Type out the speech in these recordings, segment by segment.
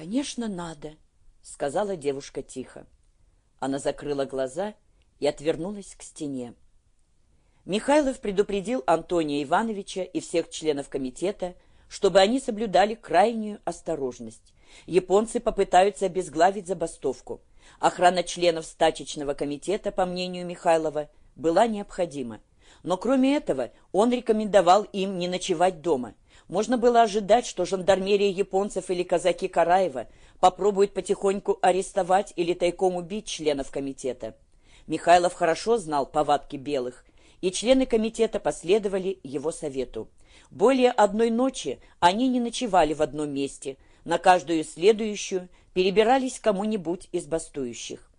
«Конечно, надо», — сказала девушка тихо. Она закрыла глаза и отвернулась к стене. Михайлов предупредил Антония Ивановича и всех членов комитета, чтобы они соблюдали крайнюю осторожность. Японцы попытаются обезглавить забастовку. Охрана членов стачечного комитета, по мнению Михайлова, была необходима. Но кроме этого он рекомендовал им не ночевать дома. Можно было ожидать, что жандармерия японцев или казаки Караева попробуют потихоньку арестовать или тайком убить членов комитета. Михайлов хорошо знал повадки белых, и члены комитета последовали его совету. Более одной ночи они не ночевали в одном месте, на каждую следующую перебирались кому-нибудь из бастующих.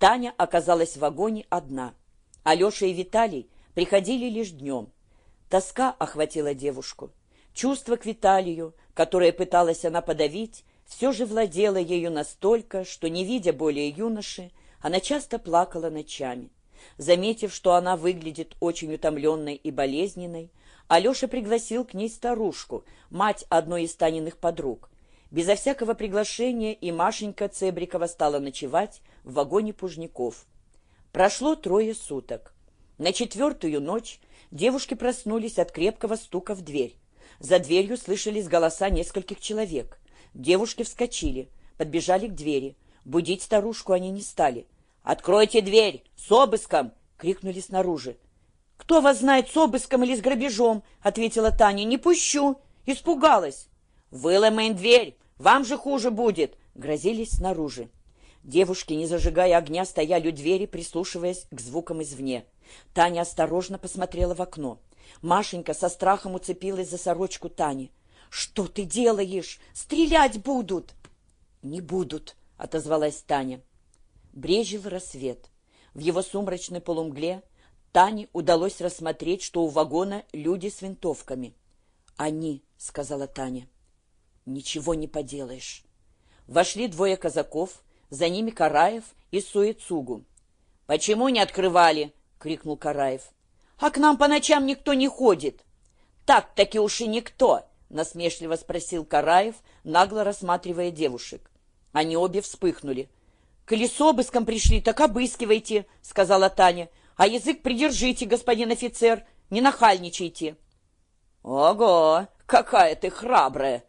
Таня оказалась в вагоне одна. Алеша и Виталий приходили лишь днем. Тоска охватила девушку. Чувство к Виталию, которое пыталась она подавить, все же владело ею настолько, что, не видя более юноши, она часто плакала ночами. Заметив, что она выглядит очень утомленной и болезненной, Алеша пригласил к ней старушку, мать одной из Таниных подруг. Безо всякого приглашения и Машенька Цебрикова стала ночевать в вагоне Пужников. Прошло трое суток. На четвертую ночь девушки проснулись от крепкого стука в дверь. За дверью слышались голоса нескольких человек. Девушки вскочили, подбежали к двери. Будить старушку они не стали. «Откройте дверь! С обыском!» — крикнули снаружи. «Кто вас знает, с обыском или с грабежом?» — ответила Таня. «Не пущу!» Испугалась. «Выломаем дверь! Вам же хуже будет!» — грозились снаружи. Девушки, не зажигая огня, стояли у двери, прислушиваясь к звукам извне. Таня осторожно посмотрела в окно. Машенька со страхом уцепилась за сорочку Тани. «Что ты делаешь? Стрелять будут!» «Не будут», — отозвалась Таня. Брежил рассвет. В его сумрачной полумгле Тане удалось рассмотреть, что у вагона люди с винтовками. «Они», — сказала Таня. «Ничего не поделаешь». Вошли двое казаков, за ними Караев и Суицугу. «Почему не открывали?» — крикнул Караев. А к нам по ночам никто не ходит. Так-таки уж и никто, насмешливо спросил Караев, нагло рассматривая девушек. Они обе вспыхнули. «Колесо обыском пришли, так обыскивайте», — сказала Таня. «А язык придержите, господин офицер, не нахальничайте». «Ого, какая ты храбрая!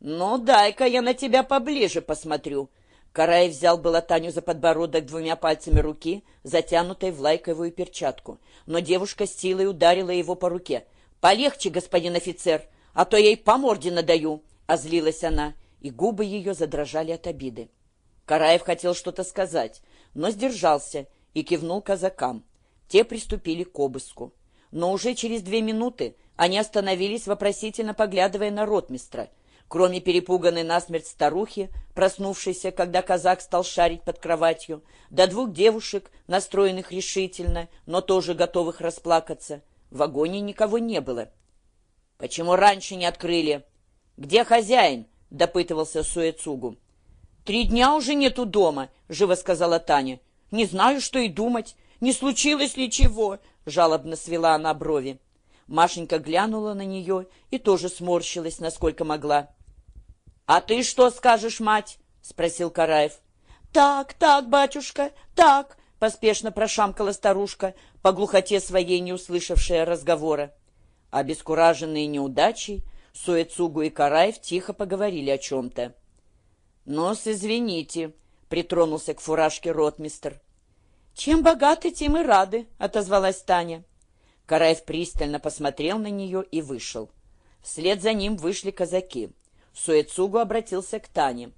Ну, дай-ка я на тебя поближе посмотрю». Караев взял было Таню за подбородок двумя пальцами руки, затянутой в лайковую перчатку но девушка с силой ударила его по руке. «Полегче, господин офицер, а то я ей по морде надаю!» — озлилась она, и губы ее задрожали от обиды. Караев хотел что-то сказать, но сдержался и кивнул казакам. Те приступили к обыску. Но уже через две минуты они остановились, вопросительно поглядывая на ротмистра — Кроме перепуганной насмерть старухи, проснувшейся, когда казак стал шарить под кроватью, до двух девушек, настроенных решительно, но тоже готовых расплакаться, в вагоне никого не было. «Почему раньше не открыли? Где хозяин?» — допытывался Суэцугу. «Три дня уже нету дома», — живо сказала Таня. «Не знаю, что и думать. Не случилось ли чего?» — жалобно свела она брови. Машенька глянула на нее и тоже сморщилась, насколько могла. «А ты что скажешь, мать?» — спросил Караев. «Так, так, батюшка, так!» — поспешно прошамкала старушка, по глухоте своей не услышавшая разговора. Обескураженные неудачей, Суэцугу и Караев тихо поговорили о чем-то. «Нос, извините», — притронулся к фуражке ротмистр. «Чем богаты, тем и рады», — отозвалась Таня. Караев пристально посмотрел на нее и вышел. Вслед за ним вышли казаки. Суэцугу обратился к Тане.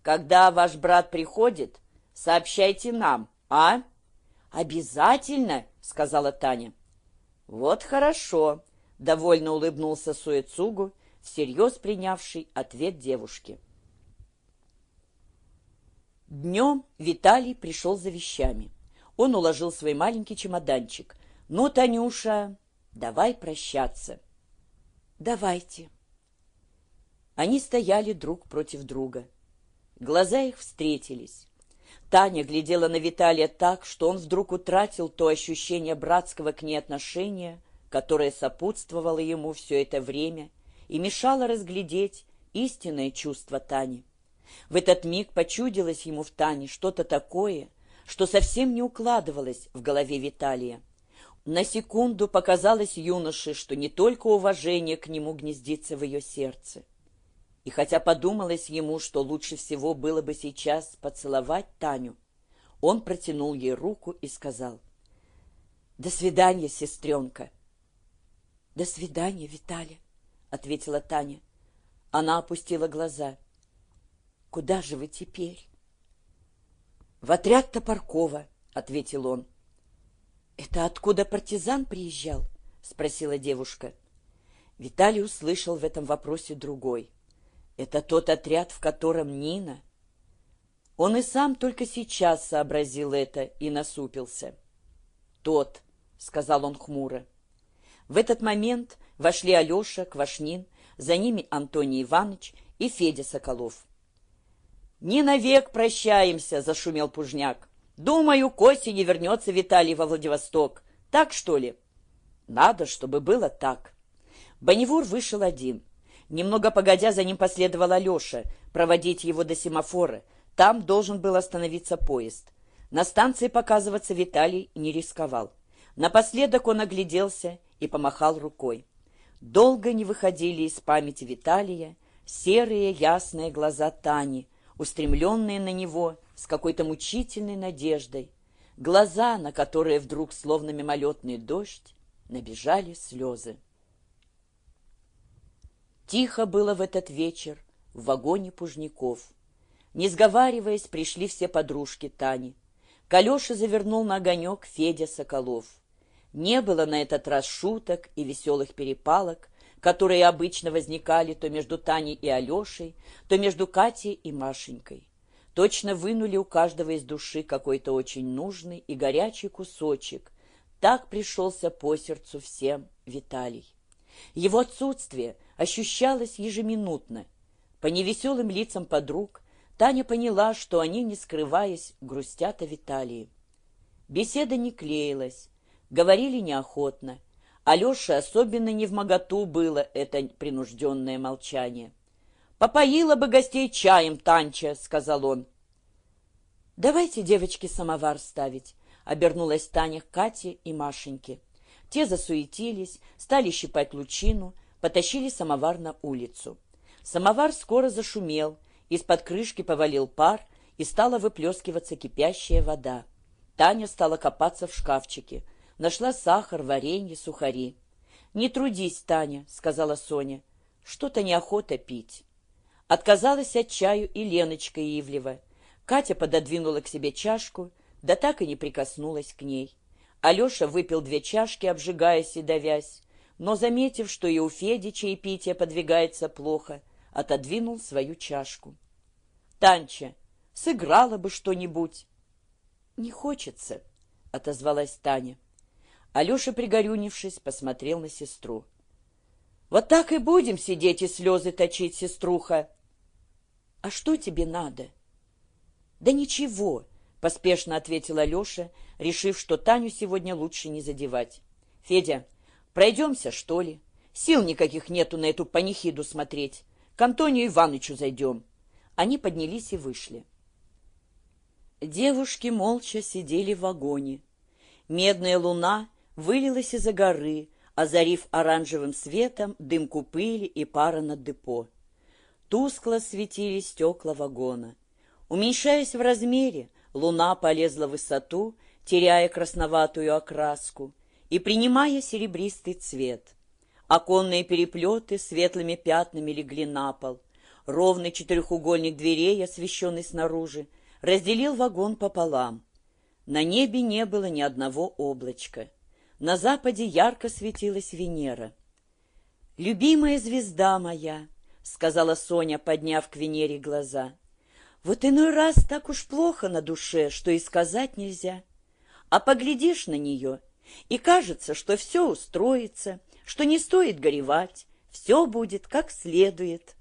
«Когда ваш брат приходит, сообщайте нам, а?» «Обязательно!» — сказала Таня. «Вот хорошо!» — довольно улыбнулся Суэцугу, всерьез принявший ответ девушки. Днем Виталий пришел за вещами. Он уложил свой маленький чемоданчик. «Ну, Танюша, давай прощаться». «Давайте». Они стояли друг против друга. Глаза их встретились. Таня глядела на Виталия так, что он вдруг утратил то ощущение братского к ней отношения, которое сопутствовало ему все это время и мешало разглядеть истинное чувство Тани. В этот миг почудилось ему в Тане что-то такое, что совсем не укладывалось в голове Виталия. На секунду показалось юноше, что не только уважение к нему гнездится в ее сердце. И хотя подумалось ему, что лучше всего было бы сейчас поцеловать Таню, он протянул ей руку и сказал «До свидания, сестренка». «До свидания, Виталя», — ответила Таня. Она опустила глаза. «Куда же вы теперь?» «В отряд Топоркова», — ответил он. «Это откуда партизан приезжал?» — спросила девушка. Виталий услышал в этом вопросе другой. «Это тот отряд, в котором Нина?» Он и сам только сейчас сообразил это и насупился. «Тот», — сказал он хмуро. В этот момент вошли Алеша, Квашнин, за ними Антоний Иванович и Федя Соколов. «Не навек прощаемся», — зашумел Пужняк. Думаю, к осени вернется Виталий во Владивосток. Так, что ли? Надо, чтобы было так. Бонневур вышел один. Немного погодя, за ним последовал Алеша, проводить его до семафора. Там должен был остановиться поезд. На станции показываться Виталий не рисковал. Напоследок он огляделся и помахал рукой. Долго не выходили из памяти Виталия серые ясные глаза Тани, устремленные на него с какой-то мучительной надеждой, глаза, на которые вдруг, словно мимолетный дождь, набежали слезы. Тихо было в этот вечер в вагоне Пужников. Не сговариваясь, пришли все подружки Тани. Калеша завернул на огонек Федя Соколов. Не было на этот раз шуток и веселых перепалок, которые обычно возникали то между Таней и Алешей, то между Катей и Машенькой. Точно вынули у каждого из души какой-то очень нужный и горячий кусочек. Так пришелся по сердцу всем Виталий. Его отсутствие ощущалось ежеминутно. По невеселым лицам подруг Таня поняла, что они, не скрываясь, грустят о Виталии. Беседа не клеилась, говорили неохотно, Алёше особенно не в моготу было это принужденное молчание. «Попоила бы гостей чаем, Танча», — сказал он. «Давайте, девочки, самовар ставить», — обернулась Таня к Кате и Машеньке. Те засуетились, стали щипать лучину, потащили самовар на улицу. Самовар скоро зашумел, из-под крышки повалил пар, и стала выплескиваться кипящая вода. Таня стала копаться в шкафчике. Нашла сахар, варенье, сухари. «Не трудись, Таня», — сказала Соня. «Что-то неохота пить». Отказалась от чаю и Леночка Ивлева. Катя пододвинула к себе чашку, да так и не прикоснулась к ней. Алеша выпил две чашки, обжигаясь и давясь, но, заметив, что и у Феди чаепитие подвигается плохо, отодвинул свою чашку. «Танча, сыграла бы что-нибудь». «Не хочется», — отозвалась Таня. Алеша, пригорюнившись, посмотрел на сестру. «Вот так и будем сидеть и слезы точить, сеструха!» «А что тебе надо?» «Да ничего», — поспешно ответил Алеша, решив, что Таню сегодня лучше не задевать. «Федя, пройдемся, что ли? Сил никаких нету на эту панихиду смотреть. К Антонию Ивановичу зайдем». Они поднялись и вышли. Девушки молча сидели в вагоне. Медная луна вылилась из-за горы, озарив оранжевым светом дымку пыли и пара над депо. Тускло светили стекла вагона. Уменьшаясь в размере, луна полезла в высоту, теряя красноватую окраску и принимая серебристый цвет. Оконные переплеты светлыми пятнами легли на пол. Ровный четырехугольник дверей, освещенный снаружи, разделил вагон пополам. На небе не было ни одного облачка. На западе ярко светилась Венера. «Любимая звезда моя», — сказала Соня, подняв к Венере глаза, — «вот иной раз так уж плохо на душе, что и сказать нельзя. А поглядишь на нее, и кажется, что все устроится, что не стоит горевать, все будет как следует».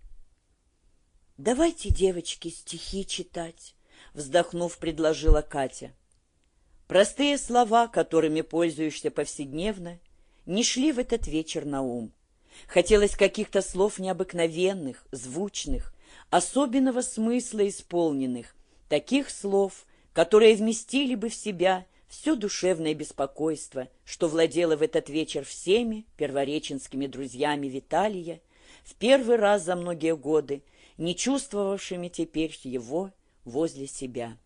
«Давайте, девочки, стихи читать», — вздохнув, предложила Катя. Простые слова, которыми пользуешься повседневно, не шли в этот вечер на ум. Хотелось каких-то слов необыкновенных, звучных, особенного смысла исполненных, таких слов, которые вместили бы в себя все душевное беспокойство, что владело в этот вечер всеми первореченскими друзьями Виталия, в первый раз за многие годы, не чувствовавшими теперь его возле себя.